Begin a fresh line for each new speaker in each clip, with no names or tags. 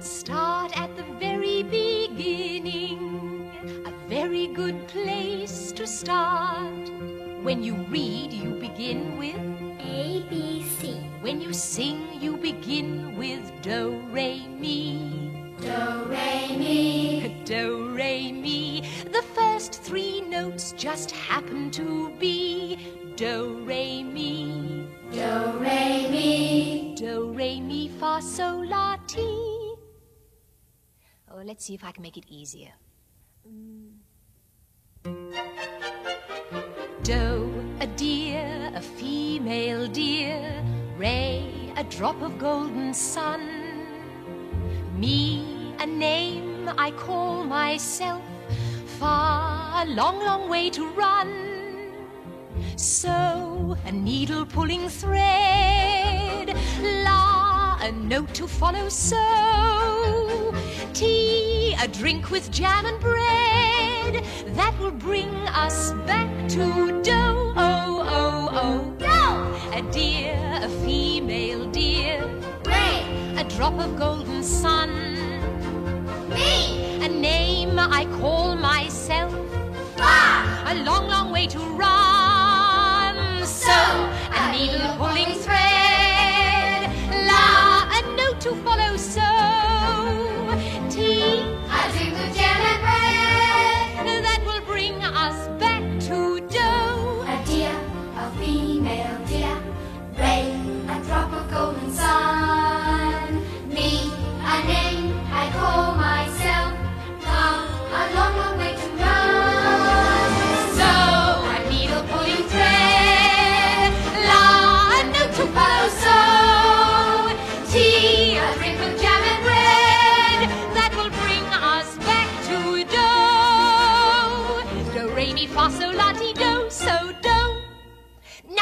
Start at the very beginning. A very good place to start. When you read, you begin with
A, B, C.
When you sing, you begin with do, re, mi.
Do, re, mi.
Do, re, mi. The first three notes just happen to be do, re, mi.
Do, re, mi.
Do, re, mi, fa, sol, la. Oh, let's see if I can make it easier. Doe a deer, a female deer. Ray, a drop of golden sun. Me, a name I call myself. Far, a long, long way to run. Sew, a needle pulling thread. La, a note to follow. So, tea, a drink with jam and bread. That will bring us back to dough. Oh, oh, oh,
Do,
a deer, a female deer.
re,
A drop of golden sun.
mi.
A name I call myself. So, tea,
a drink with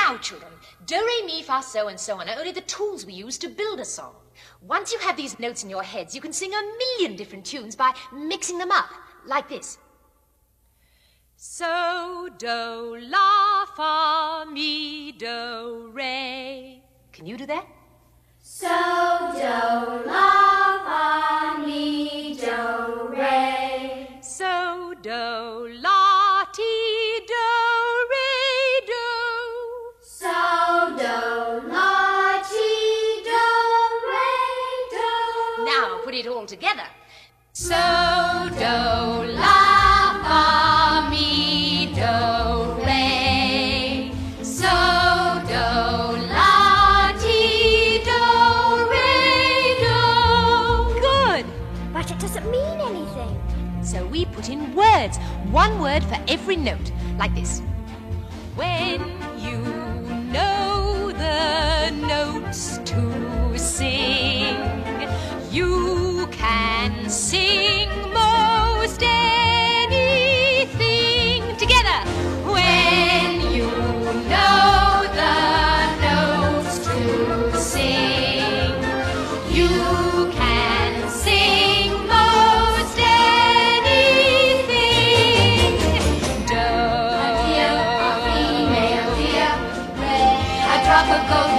Now, children, do, re, mi, fa, so, and so on are only the tools we use to build a song. Once you have these notes in your heads, you can sing a million different tunes by mixing them up, like this. So, do, la, fa, mi, do, re. Can you do that?
So, do, la,
It all together. So, do, la, fa, mi, do, re. So, do, la, ti, do, re, do. Good.
But it doesn't mean anything.
So we put in words, one word for every note, like this. When you know the notes to sing, you sing most anything together. When you know the notes to sing, you can sing most anything. Do,
A drop of sun.